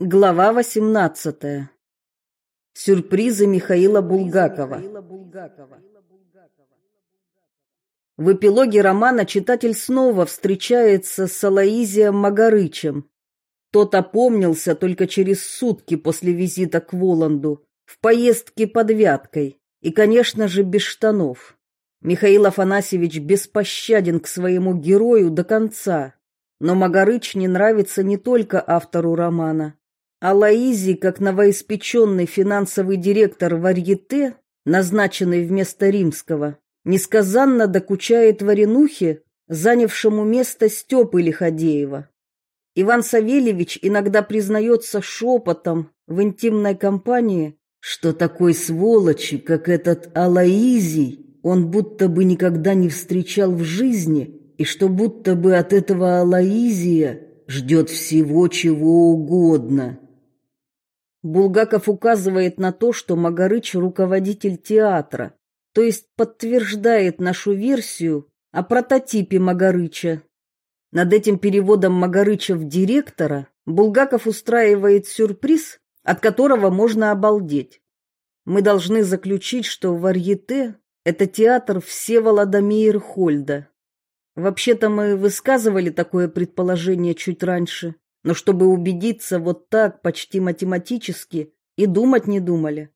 Глава 18. Сюрпризы Михаила Булгакова. В эпилоге романа читатель снова встречается с Алаизием Магарычем. Тот опомнился только через сутки после визита к Воланду, в поездке под Вяткой, и, конечно же, без штанов. Михаил Афанасьевич беспощаден к своему герою до конца. Но Магарыч не нравится не только автору романа. А Лаизи, как новоиспеченный финансовый директор Варьете, назначенный вместо римского, несказанно докучает Варенухе, занявшему место Степы Лиходеева. Иван Савельевич иногда признается шепотом в интимной компании, что такой сволочи, как этот Алаизий, он будто бы никогда не встречал в жизни, и что будто бы от этого Алаизия ждет всего чего угодно. Булгаков указывает на то, что Магарыч руководитель театра, то есть подтверждает нашу версию о прототипе Магарыча. Над этим переводом Магарыча в директора Булгаков устраивает сюрприз, от которого можно обалдеть. Мы должны заключить, что Варьете – это театр Всеволода Мейерхольда. Вообще-то мы высказывали такое предположение чуть раньше но чтобы убедиться вот так, почти математически, и думать не думали.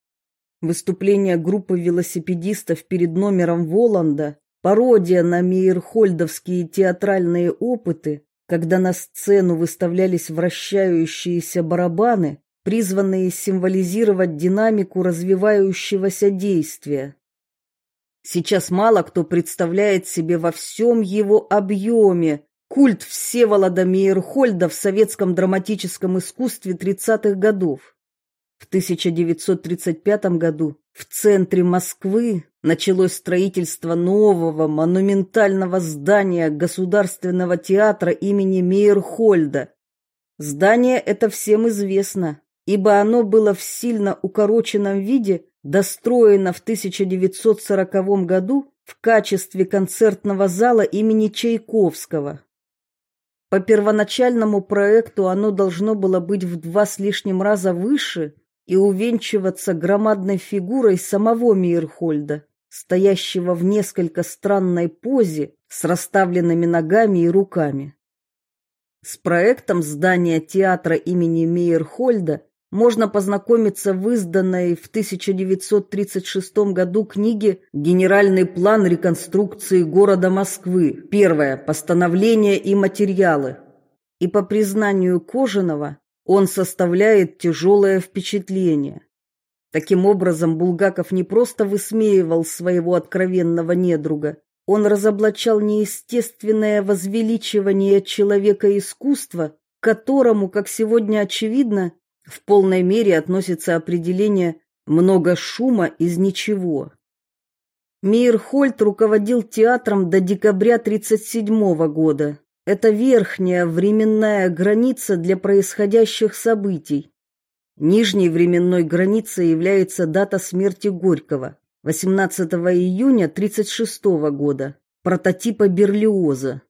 Выступление группы велосипедистов перед номером Воланда, пародия на мейерхольдовские театральные опыты, когда на сцену выставлялись вращающиеся барабаны, призванные символизировать динамику развивающегося действия. Сейчас мало кто представляет себе во всем его объеме Культ Всеволода Мейерхольда в советском драматическом искусстве 30-х годов. В 1935 году в центре Москвы началось строительство нового монументального здания Государственного театра имени Мейерхольда. Здание это всем известно, ибо оно было в сильно укороченном виде достроено в 1940 году в качестве концертного зала имени Чайковского. По первоначальному проекту оно должно было быть в два с лишним раза выше и увенчиваться громадной фигурой самого Мейерхольда, стоящего в несколько странной позе с расставленными ногами и руками. С проектом здания театра имени Мейерхольда можно познакомиться в изданной в 1936 году книге «Генеральный план реконструкции города Москвы. Первое. Постановление и материалы». И по признанию Кожаного, он составляет тяжелое впечатление. Таким образом, Булгаков не просто высмеивал своего откровенного недруга, он разоблачал неестественное возвеличивание человека искусства, которому, как сегодня очевидно, в полной мере относится определение «много шума из ничего». Мейерхольд руководил театром до декабря 1937 года. Это верхняя временная граница для происходящих событий. Нижней временной границей является дата смерти Горького, 18 июня 1936 года, прототипа Берлиоза.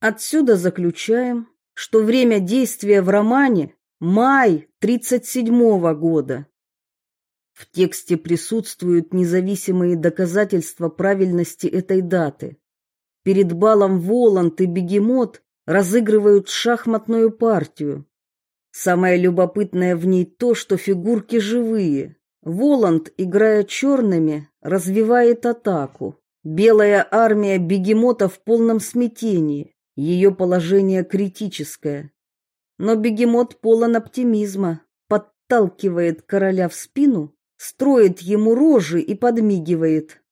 Отсюда заключаем, что время действия в романе Май 37-го года. В тексте присутствуют независимые доказательства правильности этой даты. Перед балом Воланд и Бегемот разыгрывают шахматную партию. Самое любопытное в ней то, что фигурки живые. Воланд, играя черными, развивает атаку. Белая армия Бегемота в полном смятении. Ее положение критическое. Но бегемот полон оптимизма, подталкивает короля в спину, строит ему рожи и подмигивает.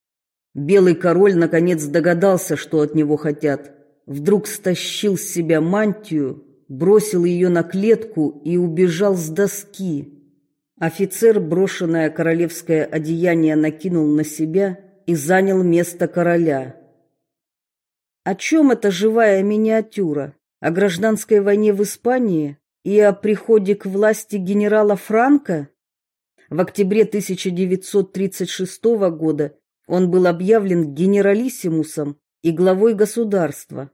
Белый король наконец догадался, что от него хотят. Вдруг стащил с себя мантию, бросил ее на клетку и убежал с доски. Офицер брошенное королевское одеяние накинул на себя и занял место короля. О чем эта живая миниатюра? О гражданской войне в Испании и о приходе к власти генерала Франко. В октябре 1936 года он был объявлен генералиссимусом и главой государства.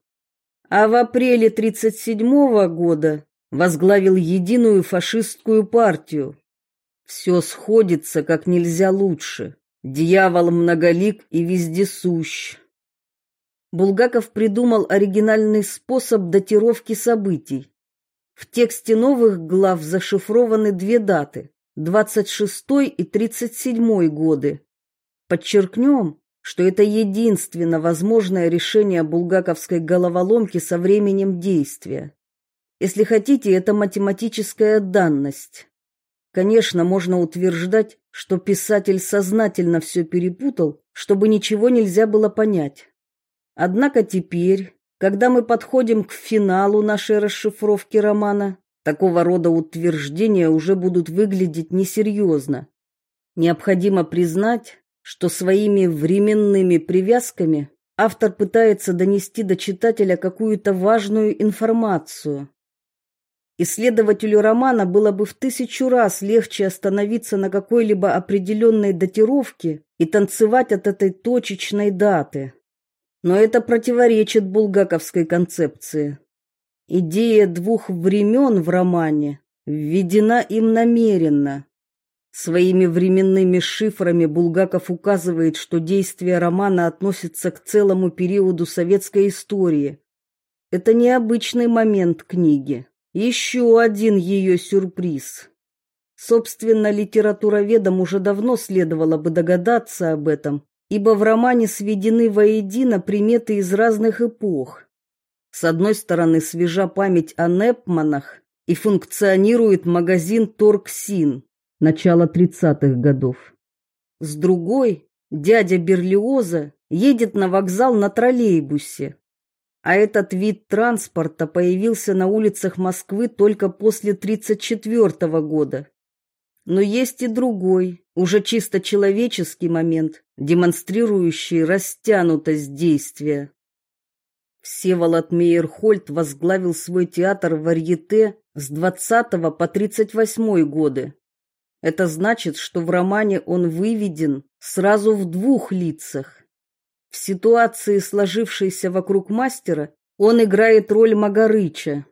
А в апреле 1937 года возглавил единую фашистскую партию. Все сходится как нельзя лучше. Дьявол многолик и вездесущ. Булгаков придумал оригинальный способ датировки событий. В тексте новых глав зашифрованы две даты – 26 и 37 годы. Подчеркнем, что это единственно возможное решение булгаковской головоломки со временем действия. Если хотите, это математическая данность. Конечно, можно утверждать, что писатель сознательно все перепутал, чтобы ничего нельзя было понять. Однако теперь, когда мы подходим к финалу нашей расшифровки романа, такого рода утверждения уже будут выглядеть несерьезно. Необходимо признать, что своими временными привязками автор пытается донести до читателя какую-то важную информацию. Исследователю романа было бы в тысячу раз легче остановиться на какой-либо определенной датировке и танцевать от этой точечной даты. Но это противоречит булгаковской концепции. Идея двух времен в романе введена им намеренно. Своими временными шифрами Булгаков указывает, что действие романа относится к целому периоду советской истории. Это необычный момент книги. Еще один ее сюрприз. Собственно, литературоведам уже давно следовало бы догадаться об этом, ибо в романе сведены воедино приметы из разных эпох. С одной стороны, свежа память о Непманах и функционирует магазин Торксин начала 30-х годов. С другой, дядя Берлиоза едет на вокзал на троллейбусе. А этот вид транспорта появился на улицах Москвы только после 34 -го года. Но есть и другой, уже чисто человеческий момент, демонстрирующий растянутость действия. Всеволод Мейерхольд возглавил свой театр в Варьете с 20 по 38 годы. Это значит, что в романе он выведен сразу в двух лицах. В ситуации, сложившейся вокруг мастера, он играет роль Магарыча,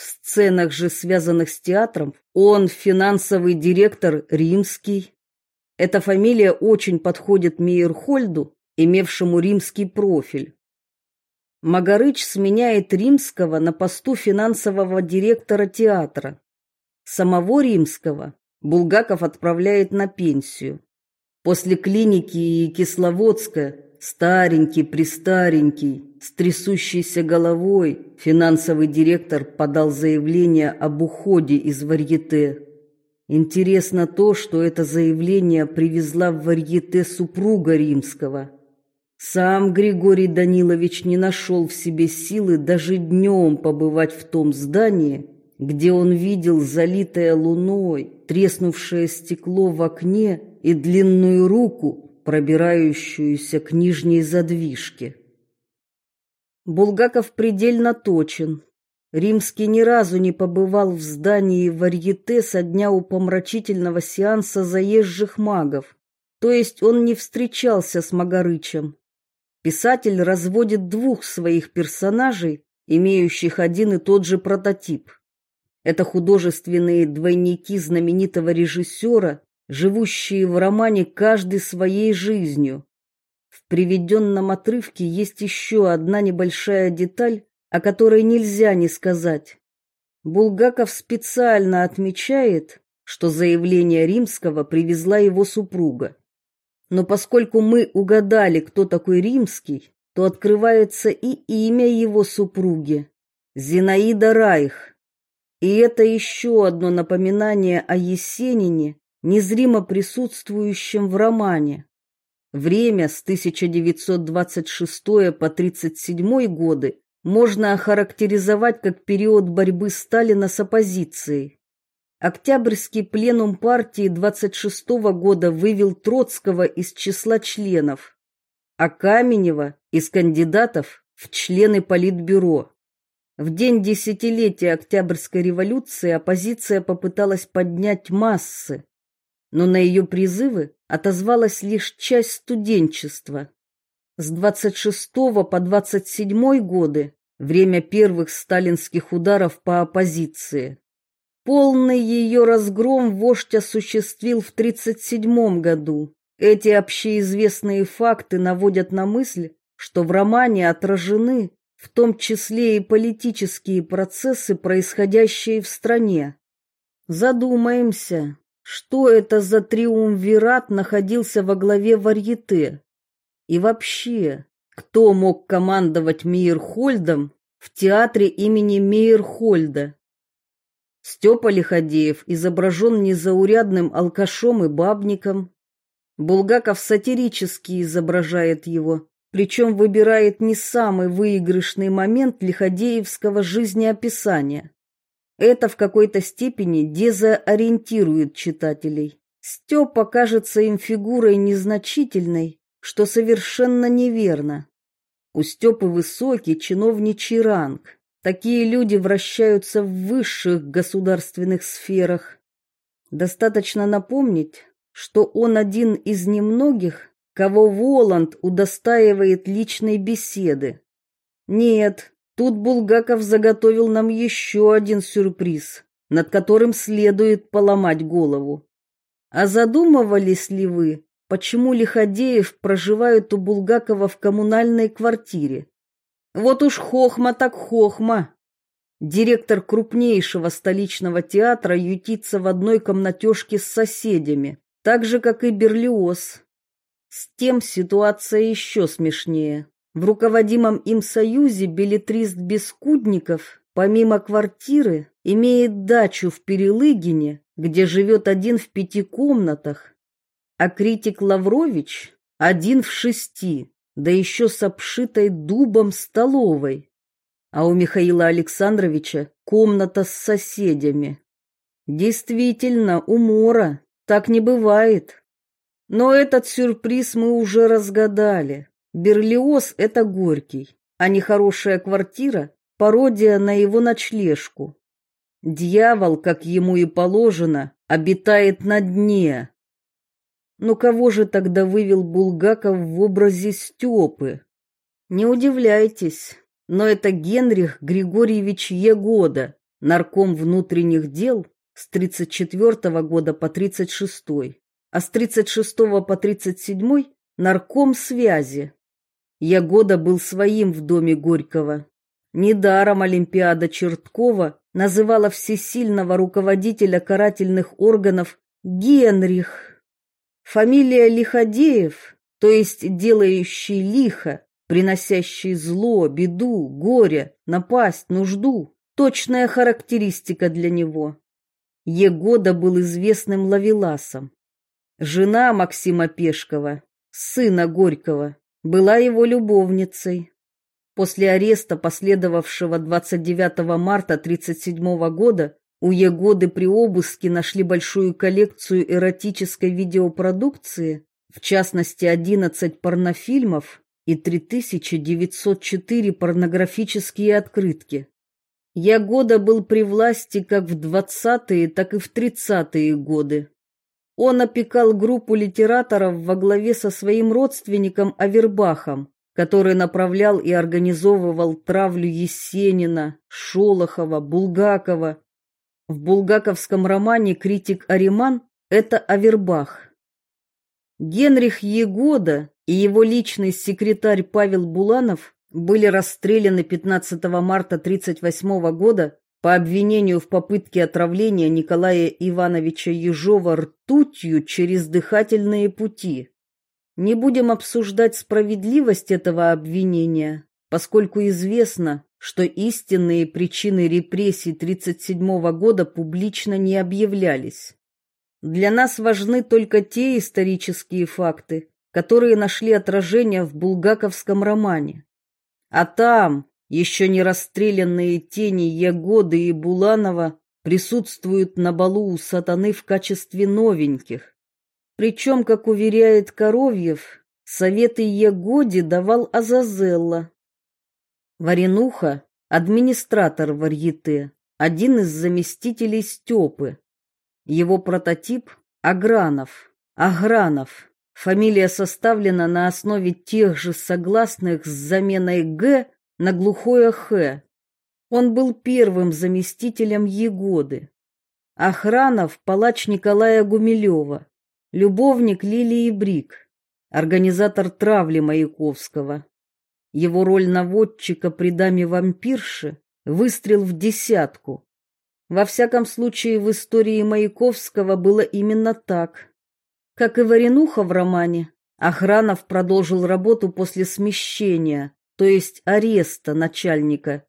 в сценах же, связанных с театром, он финансовый директор римский. Эта фамилия очень подходит Мейерхольду, имевшему римский профиль. Магарыч сменяет римского на посту финансового директора театра. Самого римского Булгаков отправляет на пенсию. После клиники и Кисловодска старенький-престаренький, с трясущейся головой, финансовый директор подал заявление об уходе из Варьете. Интересно то, что это заявление привезла в Варьете супруга римского. Сам Григорий Данилович не нашел в себе силы даже днем побывать в том здании, где он видел залитое луной, треснувшее стекло в окне и длинную руку, пробирающуюся к нижней задвижке. Булгаков предельно точен. Римский ни разу не побывал в здании Варьете со дня упомрачительного сеанса заезжих магов, то есть он не встречался с Магарычем. Писатель разводит двух своих персонажей, имеющих один и тот же прототип. Это художественные двойники знаменитого режиссера живущие в романе каждый своей жизнью. В приведенном отрывке есть еще одна небольшая деталь, о которой нельзя не сказать. Булгаков специально отмечает, что заявление Римского привезла его супруга. Но поскольку мы угадали, кто такой Римский, то открывается и имя его супруги – Зинаида Райх. И это еще одно напоминание о Есенине незримо присутствующим в романе. Время с 1926 по 37 годы можно охарактеризовать как период борьбы Сталина с оппозицией. Октябрьский пленум партии 26 -го года вывел Троцкого из числа членов, а Каменева из кандидатов в члены Политбюро. В день десятилетия Октябрьской революции оппозиция попыталась поднять массы, но на ее призывы отозвалась лишь часть студенчества. С 26 по 27 годы время первых сталинских ударов по оппозиции. Полный ее разгром вождь осуществил в 1937 году. Эти общеизвестные факты наводят на мысль, что в романе отражены в том числе и политические процессы, происходящие в стране. Задумаемся, что это за триумвират находился во главе варьете? И вообще, кто мог командовать Мейерхольдом в театре имени Мейерхольда? Степа Лиходеев изображен незаурядным алкашом и бабником. Булгаков сатирически изображает его, причем выбирает не самый выигрышный момент лиходеевского жизнеописания. Это в какой-то степени дезориентирует читателей. Степа кажется им фигурой незначительной, что совершенно неверно. У Степы высокий чиновничий ранг. Такие люди вращаются в высших государственных сферах. Достаточно напомнить, что он один из немногих, кого Воланд удостаивает личной беседы. Нет, Тут Булгаков заготовил нам еще один сюрприз, над которым следует поломать голову. А задумывались ли вы, почему Лиходеев проживает у Булгакова в коммунальной квартире? Вот уж хохма так хохма. Директор крупнейшего столичного театра ютится в одной комнатежке с соседями, так же, как и Берлиоз. С тем ситуация еще смешнее. В руководимом им союзе билетрист Бескудников, помимо квартиры, имеет дачу в Перелыгине, где живет один в пяти комнатах, а критик Лаврович один в шести, да еще с обшитой дубом столовой. А у Михаила Александровича комната с соседями. Действительно, умора, так не бывает. Но этот сюрприз мы уже разгадали. Берлиоз — это Горький, а нехорошая квартира — пародия на его ночлежку. Дьявол, как ему и положено, обитает на дне. Но кого же тогда вывел Булгаков в образе Степы? Не удивляйтесь, но это Генрих Григорьевич Егода, нарком внутренних дел с 34 года по 36, а с 36 по 37 нарком связи. Ягода был своим в доме Горького. Недаром Олимпиада Черткова называла всесильного руководителя карательных органов Генрих. Фамилия Лиходеев, то есть делающий лихо, приносящий зло, беду, горе, напасть, нужду, точная характеристика для него. Егода был известным лавеласом. Жена Максима Пешкова, сына Горького, была его любовницей. После ареста, последовавшего 29 марта 1937 года, у Егоды при обыске нашли большую коллекцию эротической видеопродукции, в частности 11 порнофильмов и 3904 порнографические открытки. Ягода был при власти как в 20-е, так и в 30-е годы. Он опекал группу литераторов во главе со своим родственником Авербахом, который направлял и организовывал травлю Есенина, Шолохова, Булгакова. В булгаковском романе «Критик Ариман» это Авербах. Генрих Егода и его личный секретарь Павел Буланов были расстреляны 15 марта 1938 года по обвинению в попытке отравления Николая Ивановича Ежова ртутью через дыхательные пути. Не будем обсуждать справедливость этого обвинения, поскольку известно, что истинные причины репрессий 1937 года публично не объявлялись. Для нас важны только те исторические факты, которые нашли отражение в булгаковском романе. А там, еще не расстрелянные тени Ягоды и Буланова присутствуют на балу у сатаны в качестве новеньких. Причем, как уверяет Коровьев, советы Ягоде давал Азазелла. Варенуха – администратор варьете, один из заместителей Степы. Его прототип – Агранов, Агранов. Фамилия составлена на основе тех же согласных с заменой «г» на глухое Х. Он был первым заместителем Егоды. Охранов – палач Николая Гумилева, любовник Лилии Брик, организатор травли Маяковского. Его роль наводчика при даме-вампирше – выстрел в десятку. Во всяком случае, в истории Маяковского было именно так. Как и Варенуха в романе, Охранов продолжил работу после смещения, то есть ареста начальника.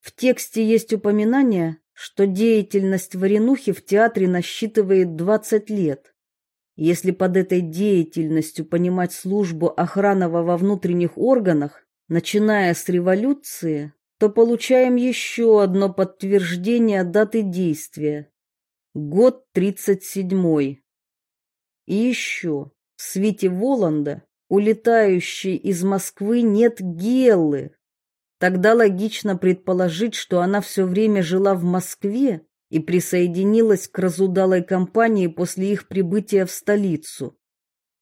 В тексте есть упоминание, что деятельность Варенухи в театре насчитывает 20 лет. Если под этой деятельностью понимать службу Охранова во внутренних органах, начиная с революции, то получаем еще одно подтверждение даты действия. Год 37 И еще, в свете Воланда, улетающей из Москвы, нет Геллы. Тогда логично предположить, что она все время жила в Москве и присоединилась к разудалой компании после их прибытия в столицу.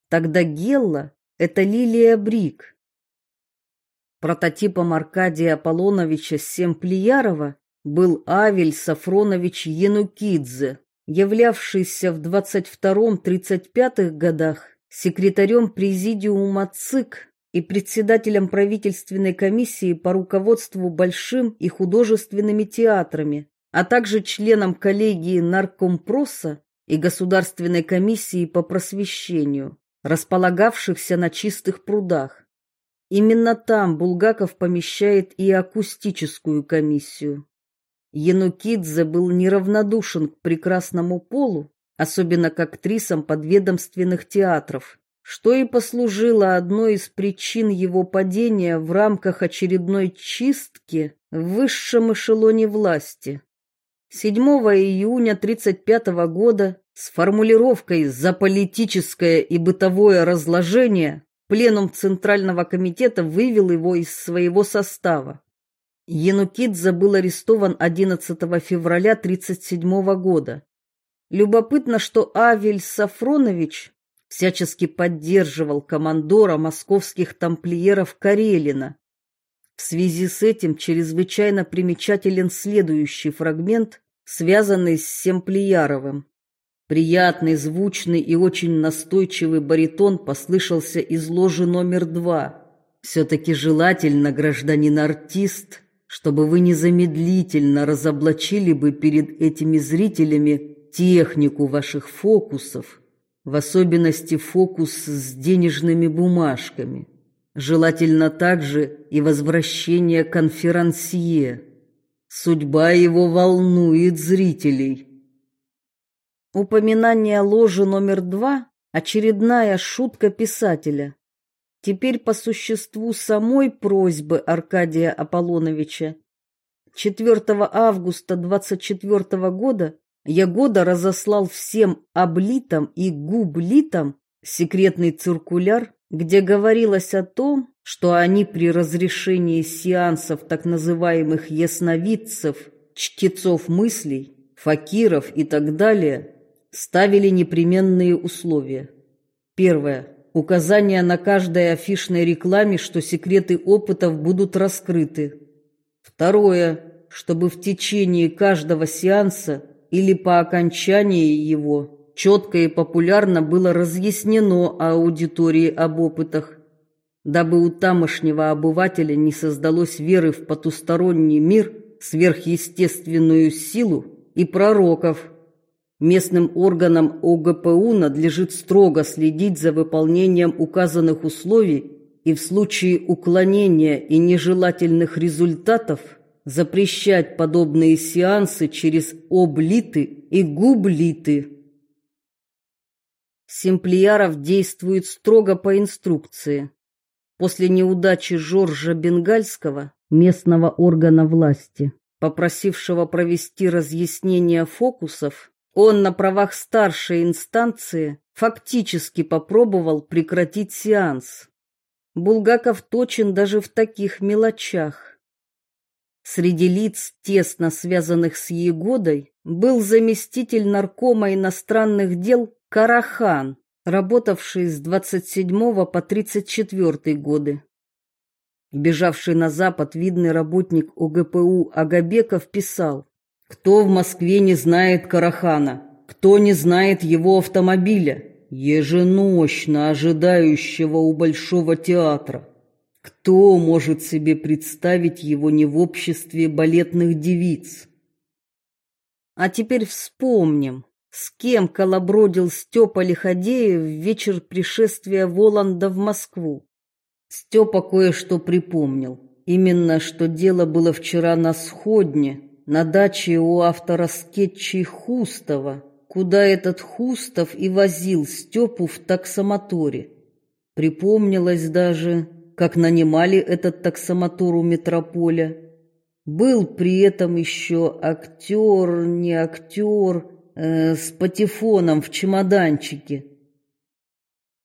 Тогда Гелла — это Лилия Брик. Прототипом Аркадия Аполлоновича Семплиярова был Авель Сафронович Янукидзе, являвшийся в 22-35 годах секретарем президиума ЦИК и председателем правительственной комиссии по руководству большим и художественными театрами, а также членом коллегии наркомпроса и Государственной комиссии по просвещению, располагавшихся на чистых прудах. Именно там Булгаков помещает и акустическую комиссию. Янукидзе был неравнодушен к прекрасному полу, особенно к актрисам подведомственных театров, что и послужило одной из причин его падения в рамках очередной чистки в высшем эшелоне власти. 7 июня 1935 года с формулировкой «за политическое и бытовое разложение» пленум Центрального комитета вывел его из своего состава. Янукидзе был арестован 11 февраля 1937 года. Любопытно, что Авель Сафронович всячески поддерживал командора московских тамплиеров Карелина, в связи с этим чрезвычайно примечателен следующий фрагмент, связанный с Семплияровым. Приятный, звучный и очень настойчивый баритон послышался из ложи номер два. «Все-таки желательно, гражданин-артист, чтобы вы незамедлительно разоблачили бы перед этими зрителями технику ваших фокусов, в особенности фокус с денежными бумажками». Желательно также и возвращение конферансье. Судьба его волнует зрителей. Упоминание ложи номер два – очередная шутка писателя. Теперь по существу самой просьбы Аркадия Аполлоновича. 4 августа 24 года Ягода разослал всем облитам и гублитам секретный циркуляр где говорилось о том, что они при разрешении сеансов так называемых ясновидцев, чтецов мыслей, факиров и так далее ставили непременные условия. Первое. Указание на каждой афишной рекламе, что секреты опытов будут раскрыты. Второе. Чтобы в течение каждого сеанса или по окончании его четко и популярно было разъяснено аудитории об опытах, дабы у тамошнего обывателя не создалось веры в потусторонний мир, сверхъестественную силу и пророков. Местным органам ОГПУ надлежит строго следить за выполнением указанных условий и в случае уклонения и нежелательных результатов запрещать подобные сеансы через облиты и гублиты. Семплияров действует строго по инструкции. После неудачи Жоржа Бенгальского, местного органа власти, попросившего провести разъяснение фокусов, он на правах старшей инстанции фактически попробовал прекратить сеанс. Булгаков точен даже в таких мелочах. Среди лиц, тесно связанных с Егодой, был заместитель наркома иностранных дел Карахан, работавший с 27 по 34 годы. Бежавший на запад видный работник ОГПУ Агабеков писал, «Кто в Москве не знает Карахана? Кто не знает его автомобиля, еженощно ожидающего у Большого театра? Кто может себе представить его не в обществе балетных девиц?» А теперь вспомним, с кем колобродил Степа Лиходеев в вечер пришествия Воланда в Москву. Степа кое-что припомнил. Именно что дело было вчера на сходне, на даче у автора скетчей Хустова, куда этот Хустов и возил Степу в таксомоторе. Припомнилось даже, как нанимали этот таксомотор у метрополя. Был при этом еще актер, не актер, э, с патефоном в чемоданчике.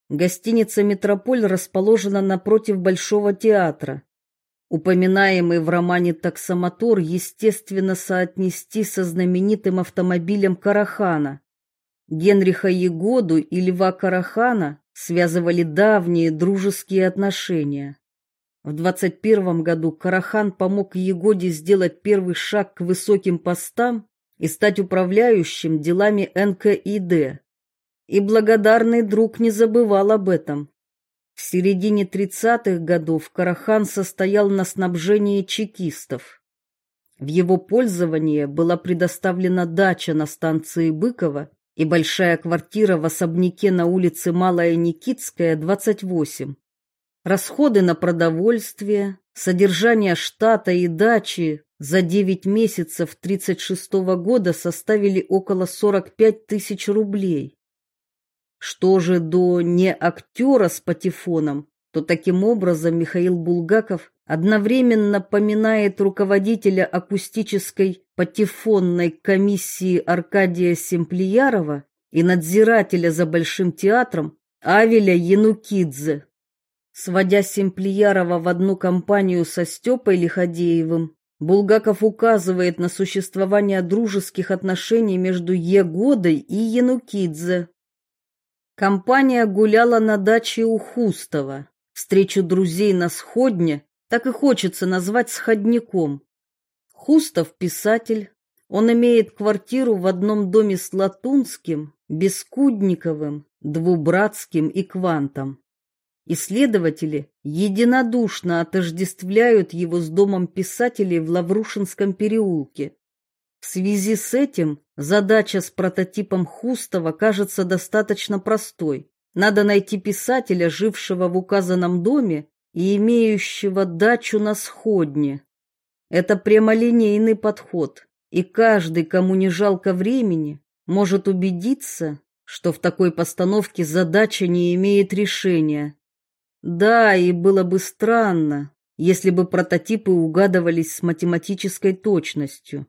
Гостиница «Метрополь» расположена напротив Большого театра. Упоминаемый в романе таксомотор, естественно, соотнести со знаменитым автомобилем Карахана. Генриха Егоду и Льва Карахана связывали давние дружеские отношения. В 21 году Карахан помог Егоде сделать первый шаг к высоким постам и стать управляющим делами НКИД. И благодарный друг не забывал об этом. В середине 30-х годов Карахан состоял на снабжении чекистов. В его пользование была предоставлена дача на станции Быкова и большая квартира в особняке на улице Малая Никитская, 28. Расходы на продовольствие, содержание штата и дачи за 9 месяцев 36 -го года составили около 45 тысяч рублей. Что же до не актера с патефоном, то таким образом Михаил Булгаков одновременно поминает руководителя акустической патефонной комиссии Аркадия Семплиярова и надзирателя за Большим театром Авеля Янукидзе. Сводя Семплиярова в одну компанию со Степой Лиходеевым, Булгаков указывает на существование дружеских отношений между Егодой и Янукидзе. Компания гуляла на даче у Хустова. Встречу друзей на сходне так и хочется назвать сходником. Хустов писатель. Он имеет квартиру в одном доме с Латунским, Бескудниковым, Двубратским и Квантом. Исследователи единодушно отождествляют его с домом писателей в Лаврушинском переулке. В связи с этим задача с прототипом Хустова кажется достаточно простой. Надо найти писателя, жившего в указанном доме и имеющего дачу на сходне. Это прямолинейный подход, и каждый, кому не жалко времени, может убедиться, что в такой постановке задача не имеет решения. Да, и было бы странно, если бы прототипы угадывались с математической точностью.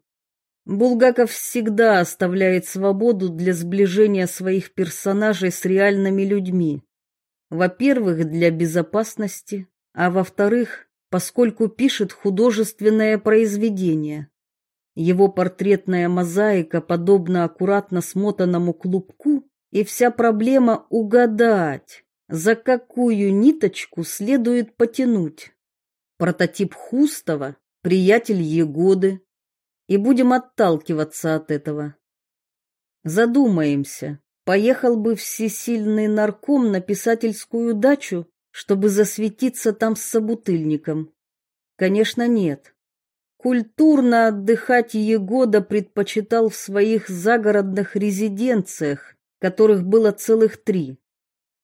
Булгаков всегда оставляет свободу для сближения своих персонажей с реальными людьми. Во-первых, для безопасности, а во-вторых, поскольку пишет художественное произведение. Его портретная мозаика подобна аккуратно смотанному клубку, и вся проблема угадать, за какую ниточку следует потянуть. Прототип Хустова, приятель Егоды, и будем отталкиваться от этого. Задумаемся, поехал бы всесильный нарком на писательскую дачу, чтобы засветиться там с собутыльником? Конечно, нет. Культурно отдыхать Егода предпочитал в своих загородных резиденциях, которых было целых три.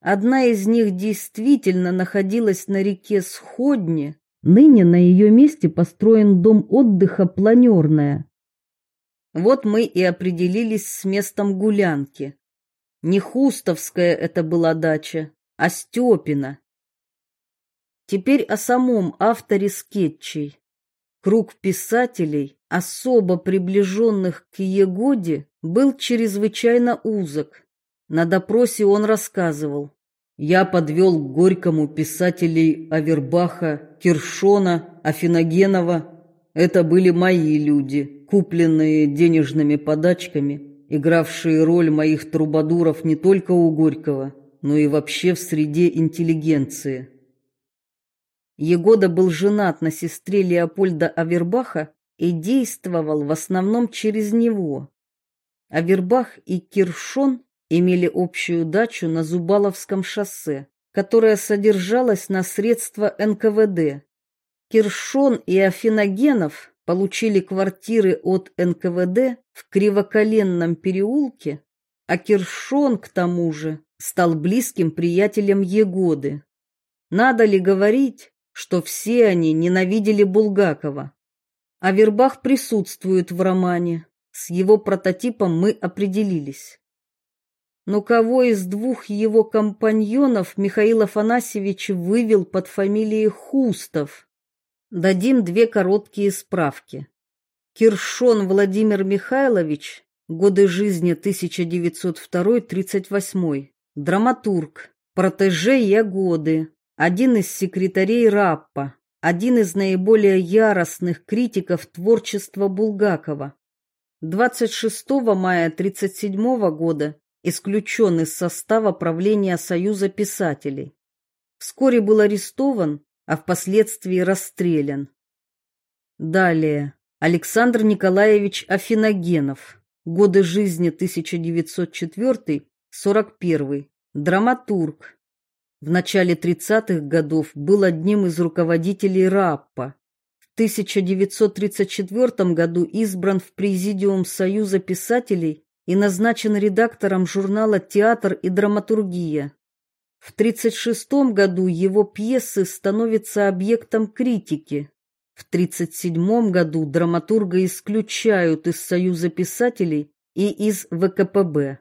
Одна из них действительно находилась на реке Сходне, Ныне на ее месте построен дом отдыха «Планерная». Вот мы и определились с местом гулянки. Не Хустовская это была дача, а Степина. Теперь о самом авторе скетчей. Круг писателей, особо приближенных к Егоде, был чрезвычайно узок. На допросе он рассказывал. Я подвел к Горькому писателей Авербаха, Киршона, Афиногенова. Это были мои люди, купленные денежными подачками, игравшие роль моих трубадуров не только у Горького, но и вообще в среде интеллигенции. Егода был женат на сестре Леопольда Авербаха и действовал в основном через него. Авербах и Киршон имели общую дачу на Зубаловском шоссе, которая содержалась на средства НКВД. Киршон и Афиногенов получили квартиры от НКВД в Кривоколенном переулке, а Киршон, к тому же, стал близким приятелем Егоды. Надо ли говорить, что все они ненавидели Булгакова? А Вербах присутствует в романе. С его прототипом мы определились. Но кого из двух его компаньонов Михаил Афанасьевич вывел под фамилией Хустов? Дадим две короткие справки. Киршон Владимир Михайлович, годы жизни 1902-38, драматург, протеже Ягоды, один из секретарей Раппа, один из наиболее яростных критиков творчества Булгакова. 26 мая 1937 года исключен из состава правления Союза писателей. Вскоре был арестован, а впоследствии расстрелян. Далее. Александр Николаевич Афиногенов. Годы жизни 1904-41. Драматург. В начале 30-х годов был одним из руководителей РАППа. 1934 году избран в Президиум Союза писателей и назначен редактором журнала «Театр и драматургия». В 1936 году его пьесы становятся объектом критики. В 1937 году драматурга исключают из Союза писателей и из ВКПБ.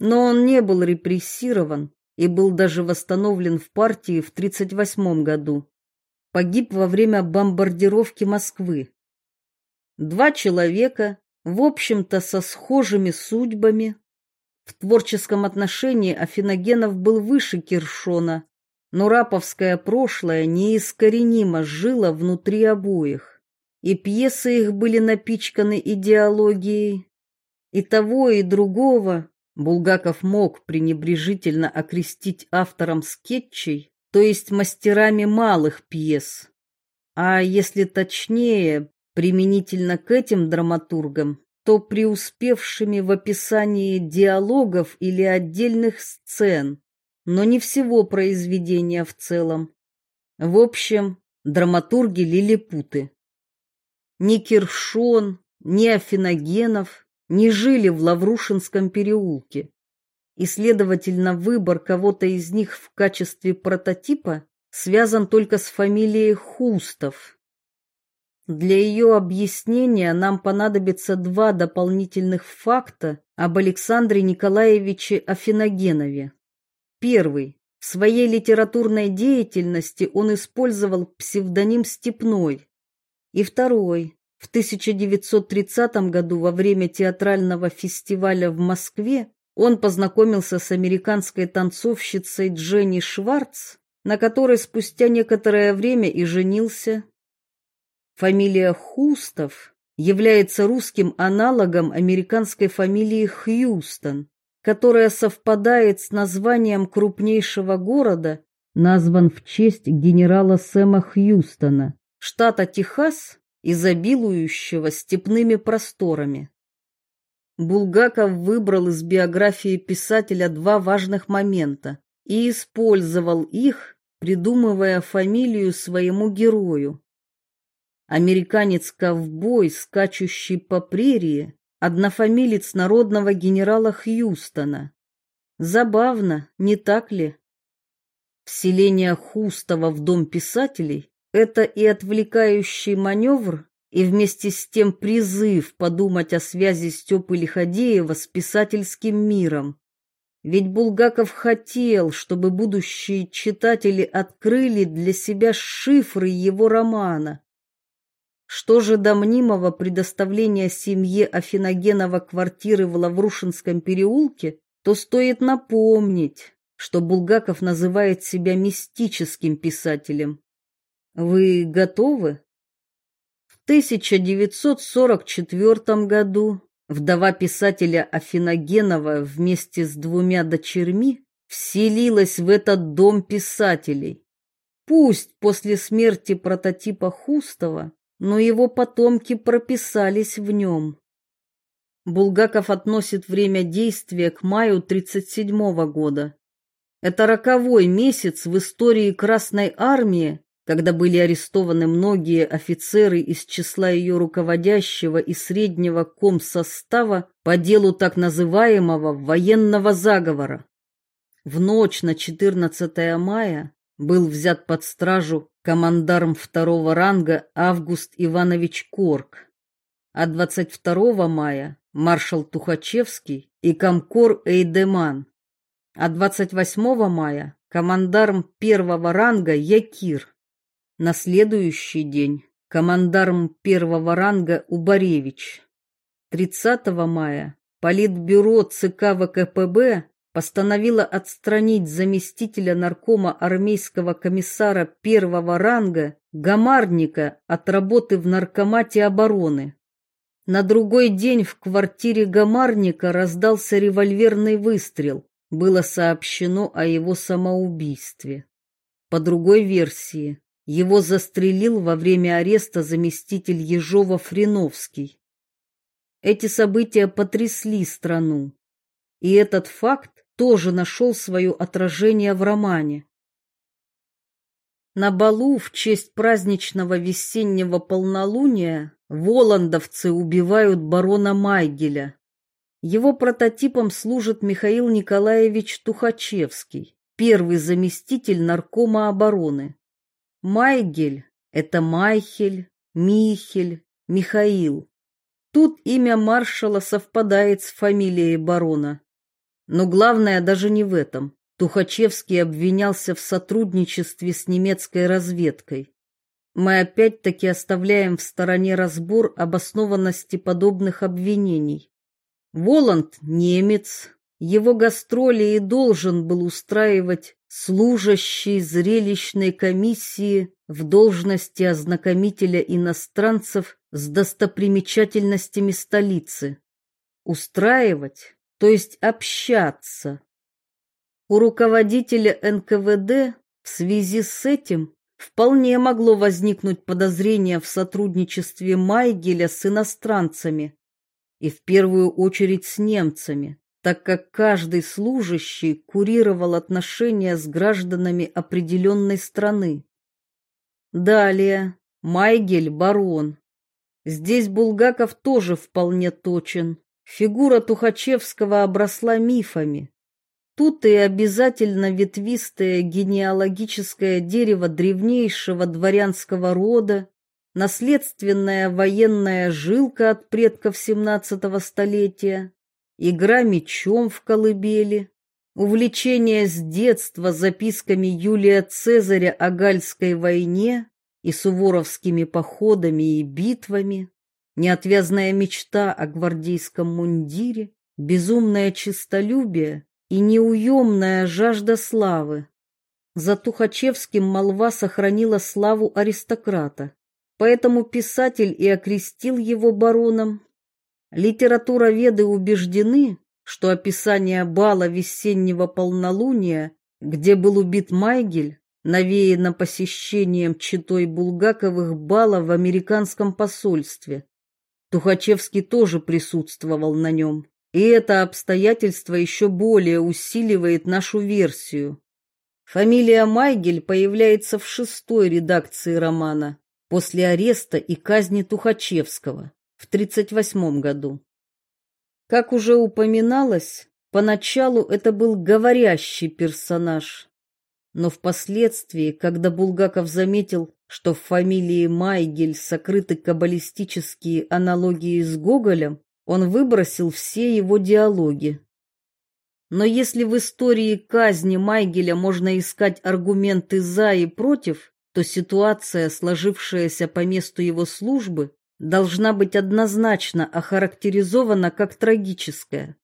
Но он не был репрессирован и был даже восстановлен в партии в 1938 году погиб во время бомбардировки Москвы. Два человека, в общем-то, со схожими судьбами. В творческом отношении Афиногенов был выше Киршона, но раповское прошлое неискоренимо жило внутри обоих, и пьесы их были напичканы идеологией. И того, и другого Булгаков мог пренебрежительно окрестить автором скетчей, то есть мастерами малых пьес. А если точнее, применительно к этим драматургам, то преуспевшими в описании диалогов или отдельных сцен, но не всего произведения в целом. В общем, драматурги-лилипуты. Ни Киршон, ни Афиногенов не жили в Лаврушинском переулке и, следовательно, выбор кого-то из них в качестве прототипа связан только с фамилией Хустов. Для ее объяснения нам понадобится два дополнительных факта об Александре Николаевиче Афиногенове. Первый. В своей литературной деятельности он использовал псевдоним Степной. И второй. В 1930 году во время театрального фестиваля в Москве он познакомился с американской танцовщицей Дженни Шварц, на которой спустя некоторое время и женился. Фамилия Хустов является русским аналогом американской фамилии Хьюстон, которая совпадает с названием крупнейшего города, назван в честь генерала Сэма Хьюстона, штата Техас, изобилующего степными просторами. Булгаков выбрал из биографии писателя два важных момента и использовал их, придумывая фамилию своему герою. Американец-ковбой, скачущий по прерии, однофамилец народного генерала Хьюстона. Забавно, не так ли? Вселение Хустова в дом писателей – это и отвлекающий маневр, и вместе с тем призыв подумать о связи Степы Лиходеева с писательским миром. Ведь Булгаков хотел, чтобы будущие читатели открыли для себя шифры его романа. Что же до мнимого предоставления семье Афиногенова квартиры в Лаврушинском переулке, то стоит напомнить, что Булгаков называет себя мистическим писателем. Вы готовы? 1944 году вдова писателя Афиногенова вместе с двумя дочерьми вселилась в этот дом писателей. Пусть после смерти прототипа Хустова, но его потомки прописались в нем. Булгаков относит время действия к маю 1937 года. Это роковой месяц в истории Красной Армии, когда были арестованы многие офицеры из числа ее руководящего и среднего комсостава по делу так называемого военного заговора. В ночь на 14 мая был взят под стражу командарм второго ранга Август Иванович Корк, а 22 мая маршал Тухачевский и комкор Эйдеман, а 28 мая командарм первого ранга Якир. На следующий день командарм первого ранга Убаревич. 30 мая Политбюро ЦК ВКПБ постановило отстранить заместителя наркома армейского комиссара первого ранга Гамарника от работы в наркомате обороны. На другой день в квартире Гамарника раздался револьверный выстрел. Было сообщено о его самоубийстве. По другой версии, его застрелил во время ареста заместитель Ежова-Фриновский. Эти события потрясли страну. И этот факт тоже нашел свое отражение в романе. На балу в честь праздничного весеннего полнолуния воландовцы убивают барона Майгеля. Его прототипом служит Михаил Николаевич Тухачевский, первый заместитель наркома обороны. Майгель – это Майхель, Михель, Михаил. Тут имя маршала совпадает с фамилией барона. Но главное даже не в этом. Тухачевский обвинялся в сотрудничестве с немецкой разведкой. Мы опять-таки оставляем в стороне разбор обоснованности подобных обвинений. Воланд – немец, его гастроли и должен был устраивать служащий зрелищной комиссии в должности ознакомителя иностранцев с достопримечательностями столицы. Устраивать то есть общаться. У руководителя НКВД в связи с этим вполне могло возникнуть подозрение в сотрудничестве Майгеля с иностранцами и в первую очередь с немцами, так как каждый служащий курировал отношения с гражданами определенной страны. Далее, Майгель барон. Здесь Булгаков тоже вполне точен. Фигура Тухачевского обросла мифами. Тут и обязательно ветвистое генеалогическое дерево древнейшего дворянского рода, наследственная военная жилка от предков XVII столетия, игра мечом в колыбели, увлечение с детства записками Юлия Цезаря о Гальской войне и суворовскими походами и битвами, неотвязная мечта о гвардейском мундире, безумное честолюбие и неуемная жажда славы. За Тухачевским молва сохранила славу аристократа, поэтому писатель и окрестил его бароном. Литературоведы убеждены, что описание бала весеннего полнолуния, где был убит Майгель, навеяно посещением читой Булгаковых бала в американском посольстве. Тухачевский тоже присутствовал на нем, и это обстоятельство еще более усиливает нашу версию. Фамилия Майгель появляется в шестой редакции романа после ареста и казни Тухачевского в 1938 году. Как уже упоминалось, поначалу это был говорящий персонаж, но впоследствии, когда Булгаков заметил, что в фамилии Майгель сокрыты каббалистические аналогии с Гоголем, он выбросил все его диалоги. Но если в истории казни Майгеля можно искать аргументы «за» и «против», то ситуация, сложившаяся по месту его службы, должна быть однозначно охарактеризована как трагическая.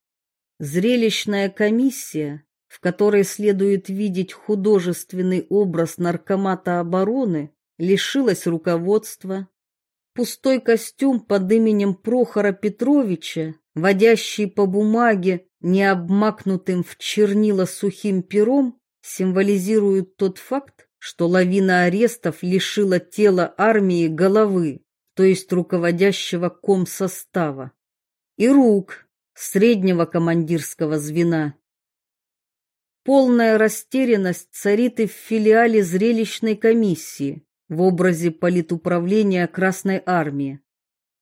Зрелищная комиссия, в которой следует видеть художественный образ наркомата обороны, лишилась руководства. Пустой костюм под именем Прохора Петровича, водящий по бумаге, не обмакнутым в чернила сухим пером, символизирует тот факт, что лавина арестов лишила тела армии головы, то есть руководящего комсостава, и рук среднего командирского звена. Полная растерянность царит и в филиале зрелищной комиссии в образе политуправления Красной Армии.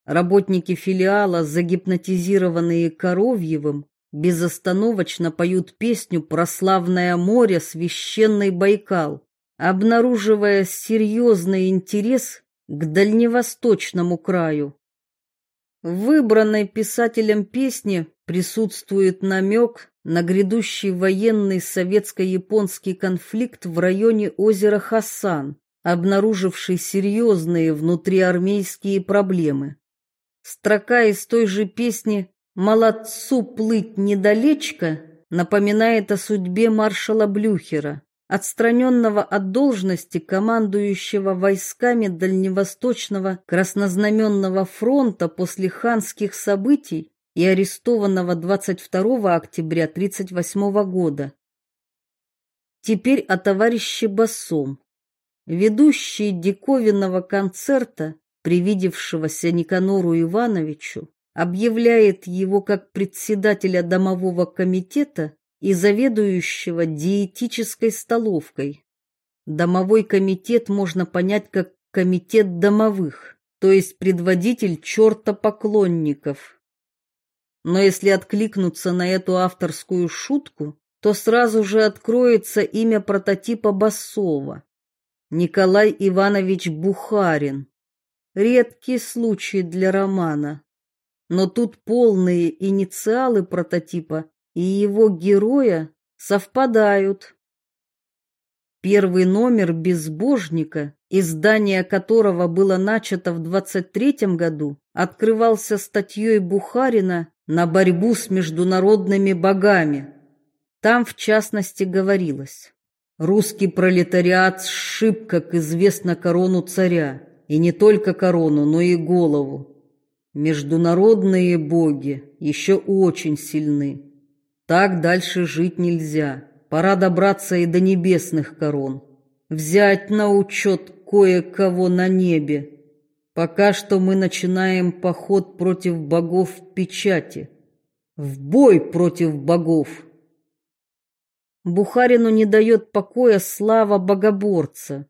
Работники филиала, загипнотизированные Коровьевым, безостановочно поют песню про славное море, священный Байкал, обнаруживая серьезный интерес к дальневосточному краю. В выбранной писателем песне присутствует намек на грядущий военный советско-японский конфликт в районе озера Хасан, обнаруживший серьезные внутриармейские проблемы. Строка из той же песни «Молодцу плыть недалечко» напоминает о судьбе маршала Блюхера, отстраненного от должности командующего войсками Дальневосточного Краснознаменного фронта после ханских событий и арестованного 22 октября 1938 года. Теперь о товарище Басом. Ведущий диковинного концерта, привидевшегося Никанору Ивановичу, объявляет его как председателя домового комитета и заведующего диетической столовкой. Домовой комитет можно понять как комитет домовых, то есть предводитель черта поклонников. Но если откликнуться на эту авторскую шутку, то сразу же откроется имя прототипа Басова. Николай Иванович Бухарин. Редкий случай для романа но тут полные инициалы прототипа и его героя совпадают. Первый номер «Безбожника», издание которого было начато в 23 году, открывался статьей Бухарина на борьбу с международными богами. Там, в частности, говорилось «Русский пролетариат сшиб, как известно, корону царя, и не только корону, но и голову. Международные боги еще очень сильны. Так дальше жить нельзя. Пора добраться и до небесных корон. Взять на учет кое-кого на небе. Пока что мы начинаем поход против богов в печати. В бой против богов. Бухарину не дает покоя слава богоборца.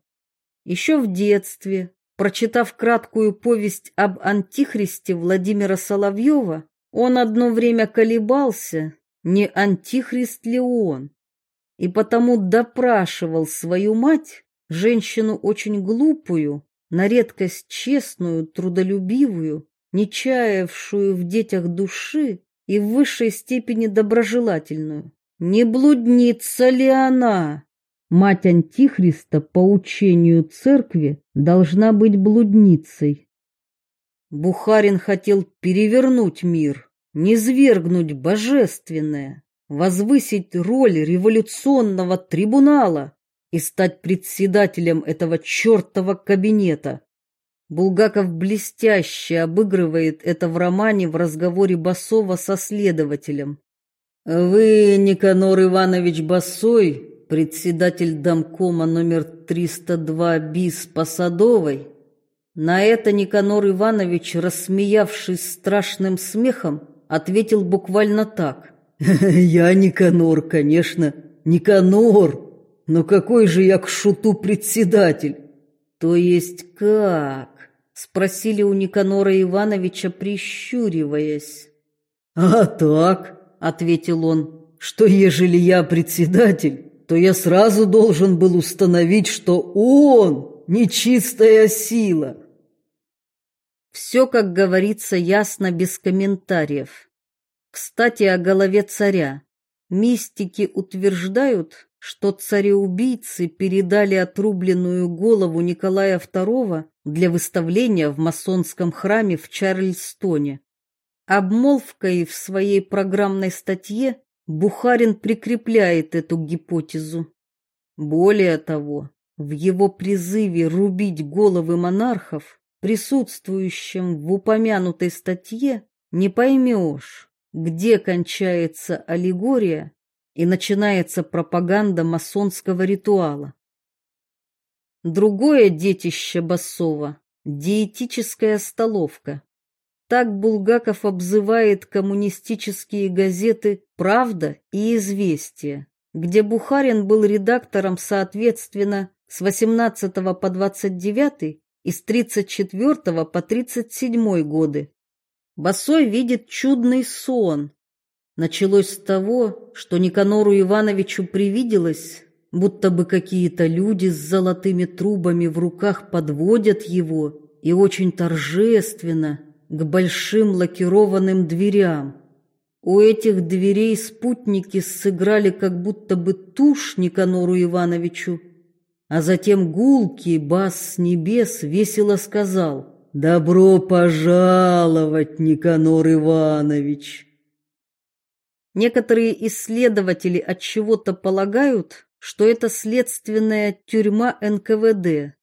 Еще в детстве Прочитав краткую повесть об антихристе Владимира Соловьева, он одно время колебался, не антихрист ли он, и потому допрашивал свою мать, женщину очень глупую, на редкость честную, трудолюбивую, не чаявшую в детях души и в высшей степени доброжелательную. Не блудница ли она? Мать Антихриста по учению церкви должна быть блудницей. Бухарин хотел перевернуть мир, низвергнуть божественное, возвысить роль революционного трибунала и стать председателем этого чертова кабинета. Булгаков блестяще обыгрывает это в романе в разговоре Басова со следователем. «Вы, Никанор Иванович Басой, председатель домкома номер 302 БИС по Садовой, на это Никанор Иванович, рассмеявшись страшным смехом, ответил буквально так. «Я Никанор, конечно, Никанор, но какой же я к шуту председатель?» «То есть как?» — спросили у Никанора Ивановича, прищуриваясь. «А так», — ответил он, — «что ежели я председатель, то я сразу должен был установить, что он нечистая сила. Все, как говорится, ясно без комментариев. Кстати, о голове царя. Мистики утверждают, что цареубийцы передали отрубленную голову Николая II для выставления в масонском храме в Чарльстоне. Обмолвкой в своей программной статье Бухарин прикрепляет эту гипотезу. Более того, в его призыве рубить головы монархов, присутствующем в упомянутой статье, не поймешь, где кончается аллегория и начинается пропаганда масонского ритуала. Другое детище Басова – диетическая столовка. Так Булгаков обзывает коммунистические газеты «Правда» и «Известия», где Бухарин был редактором соответственно с 18 по 29 и с 34 по 37 годы. Босой видит чудный сон. Началось с того, что Никанору Ивановичу привиделось, будто бы какие-то люди с золотыми трубами в руках подводят его и очень торжественно к большим лакированным дверям. У этих дверей спутники сыграли как будто бы тушь Никанору Ивановичу, а затем гулкий бас с небес весело сказал «Добро пожаловать, Никанор Иванович!» Некоторые исследователи от чего-то полагают, что это следственная тюрьма НКВД.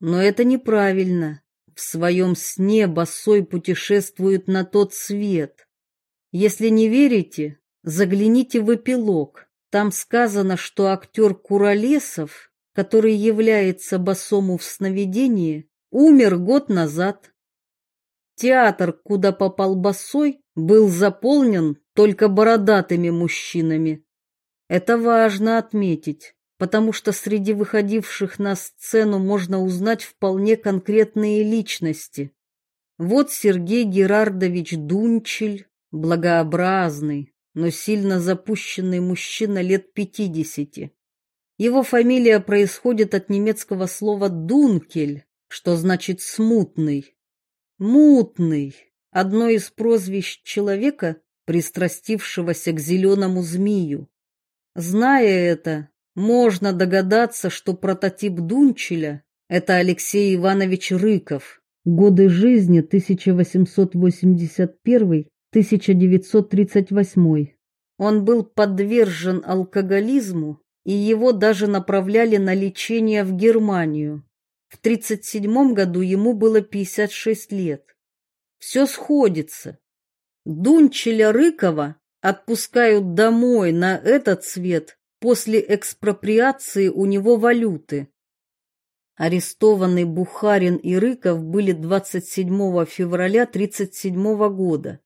Но это неправильно. В своем сне Босой путешествует на тот свет. Если не верите, загляните в эпилог. Там сказано, что актер Куролесов, который является Босому в сновидении, умер год назад. Театр, куда попал Босой, был заполнен только бородатыми мужчинами. Это важно отметить, потому что среди выходивших на сцену можно узнать вполне конкретные личности. Вот Сергей Герардович Дунчель, благообразный, но сильно запущенный мужчина лет пятидесяти. Его фамилия происходит от немецкого слова «дункель», что значит «смутный». «Мутный» — одно из прозвищ человека, пристрастившегося к зеленому змею. Зная это, можно догадаться, что прототип Дунчеля – это Алексей Иванович Рыков. Годы жизни 1881-1938. Он был подвержен алкоголизму, и его даже направляли на лечение в Германию. В 1937 году ему было 56 лет. Все сходится. Дунчеля Рыкова отпускают домой на этот свет после экспроприации у него валюты. Арестованный Бухарин и Рыков были 27 февраля 1937 года.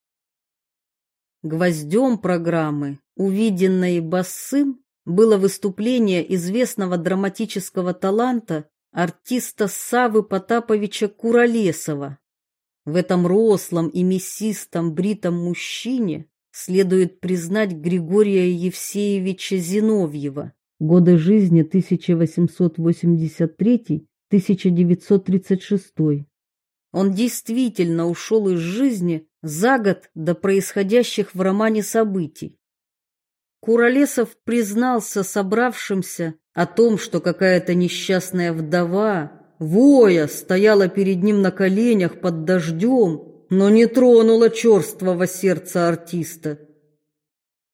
Гвоздем программы, увиденной Бассым, было выступление известного драматического таланта артиста Савы Потаповича Куролесова. В этом рослом и мясистом бритом мужчине следует признать Григория Евсеевича Зиновьева. Годы жизни 1883-1936. Он действительно ушел из жизни за год до происходящих в романе событий. Куролесов признался собравшимся о том, что какая-то несчастная вдова, воя, стояла перед ним на коленях под дождем но не тронула черствого сердца артиста.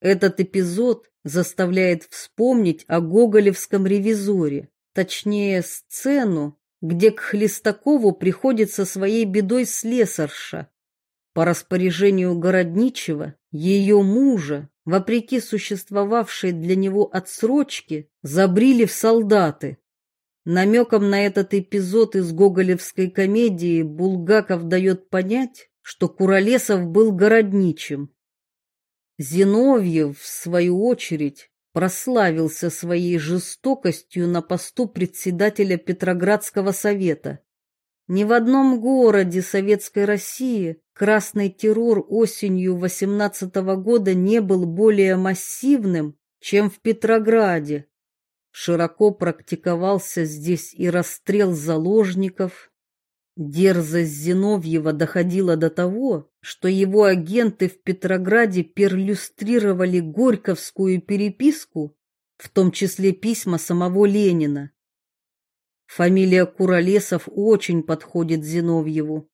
Этот эпизод заставляет вспомнить о гоголевском ревизоре, точнее сцену, где к Хлестакову приходит со своей бедой слесарша. По распоряжению Городничего, ее мужа, вопреки существовавшей для него отсрочке, забрили в солдаты. Намеком на этот эпизод из гоголевской комедии Булгаков дает понять, что Куролесов был городничим. Зиновьев, в свою очередь, прославился своей жестокостью на посту председателя Петроградского совета. Ни в одном городе Советской России красный террор осенью 18 -го года не был более массивным, чем в Петрограде. Широко практиковался здесь и расстрел заложников. Дерзость Зиновьева доходила до того, что его агенты в Петрограде перлюстрировали горьковскую переписку, в том числе письма самого Ленина. Фамилия Куролесов очень подходит Зиновьеву.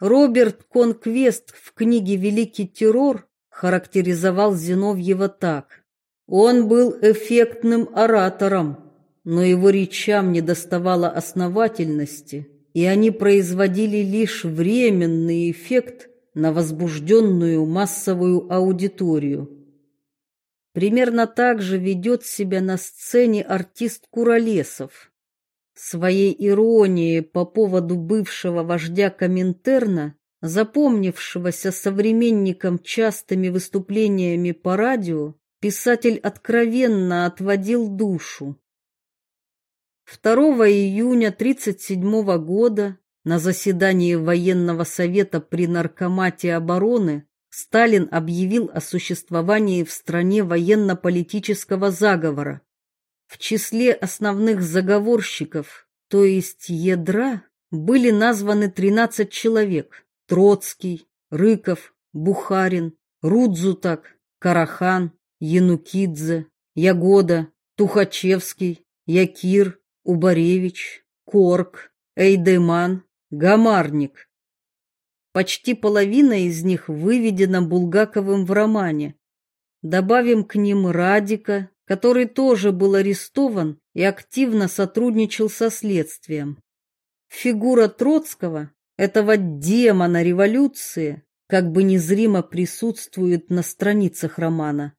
Роберт Конквест в книге «Великий террор» характеризовал Зиновьева так. Он был эффектным оратором, но его речам недоставало основательности, и они производили лишь временный эффект на возбужденную массовую аудиторию. Примерно так же ведет себя на сцене артист Куролесов. Своей иронией по поводу бывшего вождя Коминтерна, запомнившегося современникам частыми выступлениями по радио, писатель откровенно отводил душу. 2 июня 1937 года на заседании военного совета при Наркомате обороны Сталин объявил о существовании в стране военно-политического заговора. В числе основных заговорщиков, то есть ядра, были названы 13 человек. Троцкий, Рыков, Бухарин, Рудзутак, Карахан, Янукидзе, Ягода, Тухачевский, Якир, Убаревич, Корк, Эйдеман, Гамарник. Почти половина из них выведена Булгаковым в романе. Добавим к ним Радика, который тоже был арестован и активно сотрудничал со следствием. Фигура Троцкого, этого демона революции, как бы незримо присутствует на страницах романа.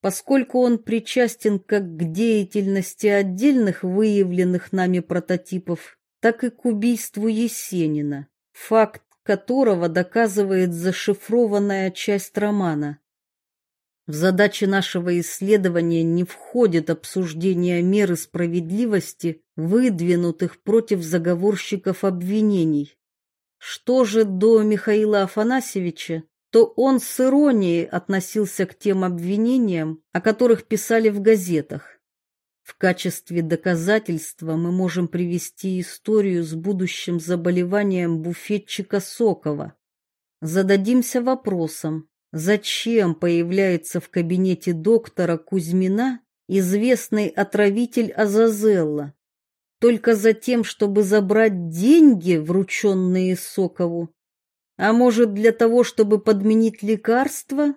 Поскольку он причастен как к деятельности отдельных выявленных нами прототипов, так и к убийству Есенина, факт которого доказывает зашифрованная часть романа. В задачи нашего исследования не входит обсуждение меры справедливости, выдвинутых против заговорщиков обвинений. Что же до Михаила Афанасьевича, то он с иронией относился к тем обвинениям, о которых писали в газетах. В качестве доказательства мы можем привести историю с будущим заболеванием буфетчика Сокова. Зададимся вопросом, зачем появляется в кабинете доктора Кузьмина известный отравитель Азазелла? Только за тем, чтобы забрать деньги, врученные Сокову? А может, для того, чтобы подменить лекарство?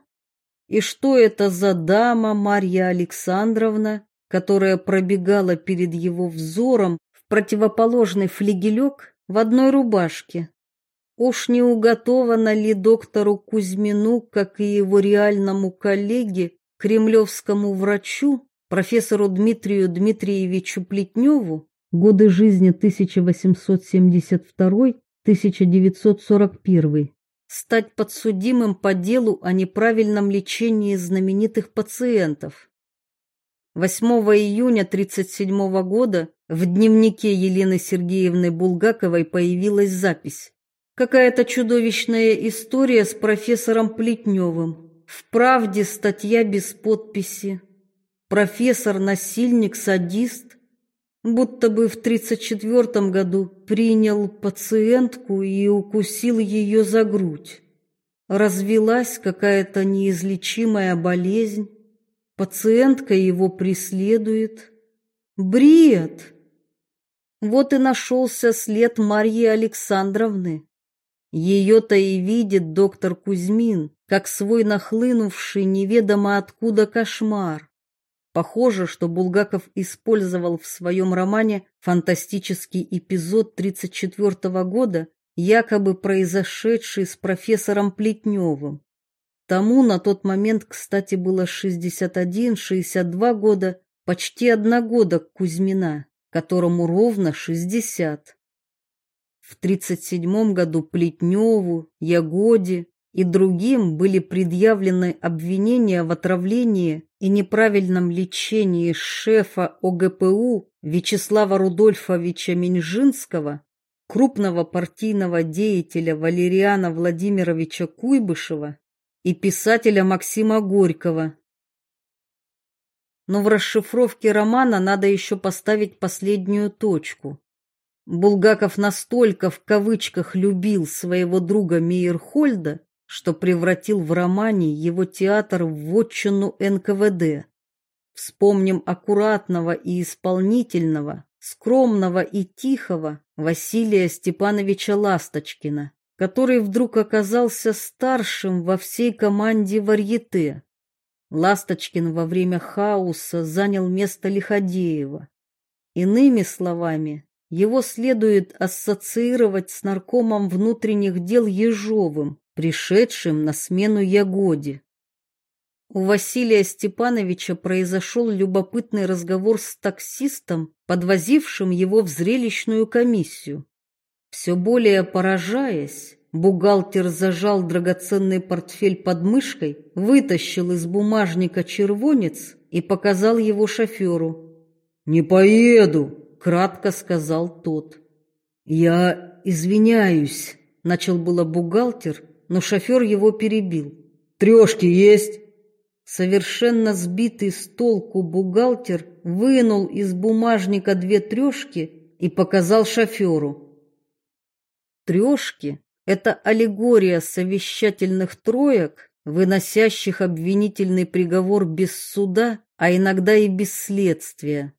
И что это за дама Марья Александровна, которая пробегала перед его взором в противоположный флигелек в одной рубашке. Уж не уготовано ли доктору Кузьмину, как и его реальному коллеге, кремлевскому врачу, профессору Дмитрию Дмитриевичу Плетневу, годы жизни 1872-1941, стать подсудимым по делу о неправильном лечении знаменитых пациентов. 8 июня 1937 года в дневнике Елены Сергеевны Булгаковой появилась запись. Какая-то чудовищная история с профессором Плетневым. В правде статья без подписи. Профессор насильник, садист, будто бы в 1934 году принял пациентку и укусил ее за грудь. Развелась какая-то неизлечимая болезнь. Пациентка его преследует. Бред! Вот и нашелся след Марьи Александровны. Ее-то и видит доктор Кузьмин, как свой нахлынувший неведомо откуда кошмар. Похоже, что Булгаков использовал в своем романе фантастический эпизод 1934 года, якобы произошедший с профессором Плетневым. Тому на тот момент, кстати, было 61-62 года, почти одногодок Кузьмина, которому ровно 60. В 37 году Плетневу, Ягоде и другим были предъявлены обвинения в отравлении и неправильном лечении шефа ОГПУ Вячеслава Рудольфовича Минжинского, крупного партийного деятеля Валериана Владимировича Куйбышева и писателя Максима Горького. Но в расшифровке романа надо еще поставить последнюю точку. Булгаков настолько в кавычках любил своего друга Мейерхольда, что превратил в романе его театр в вотчину НКВД. Вспомним аккуратного и исполнительного, скромного и тихого Василия Степановича Ласточкина который вдруг оказался старшим во всей команде варьете. Ласточкин во время хаоса занял место Лиходеева. Иными словами, его следует ассоциировать с наркомом внутренних дел Ежовым, пришедшим на смену Ягоде. У Василия Степановича произошел любопытный разговор с таксистом, подвозившим его в зрелищную комиссию. Все более поражаясь, бухгалтер зажал драгоценный портфель под мышкой, вытащил из бумажника червонец и показал его шоферу. «Не поеду», — кратко сказал тот. «Я извиняюсь», — начал было бухгалтер, но шофер его перебил. «Трешки есть?» Совершенно сбитый с толку бухгалтер вынул из бумажника две трешки и показал шоферу. Трешки – это аллегория совещательных троек, выносящих обвинительный приговор без суда, а иногда и без следствия.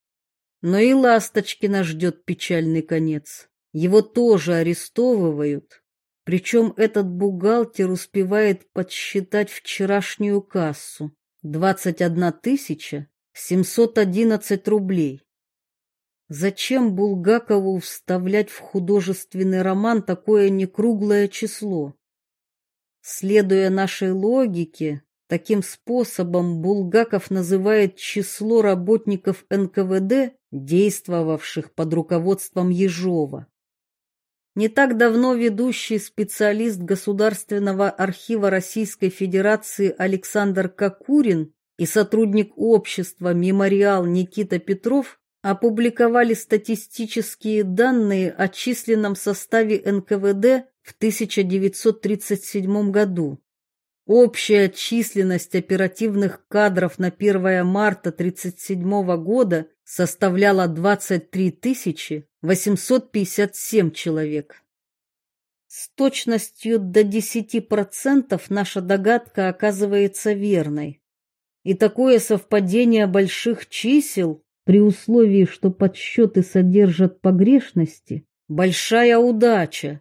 Но и Ласточкина ждет печальный конец. Его тоже арестовывают, причем этот бухгалтер успевает подсчитать вчерашнюю кассу. 21 тысяча 711 рублей. Зачем Булгакову вставлять в художественный роман такое некруглое число? Следуя нашей логике, таким способом Булгаков называет число работников НКВД, действовавших под руководством Ежова. Не так давно ведущий специалист Государственного архива Российской Федерации Александр Кокурин и сотрудник общества «Мемориал» Никита Петров опубликовали статистические данные о численном составе НКВД в 1937 году. Общая численность оперативных кадров на 1 марта 1937 года составляла 23 857 человек. С точностью до 10% наша догадка оказывается верной. И такое совпадение больших чисел, при условии, что подсчеты содержат погрешности, большая удача.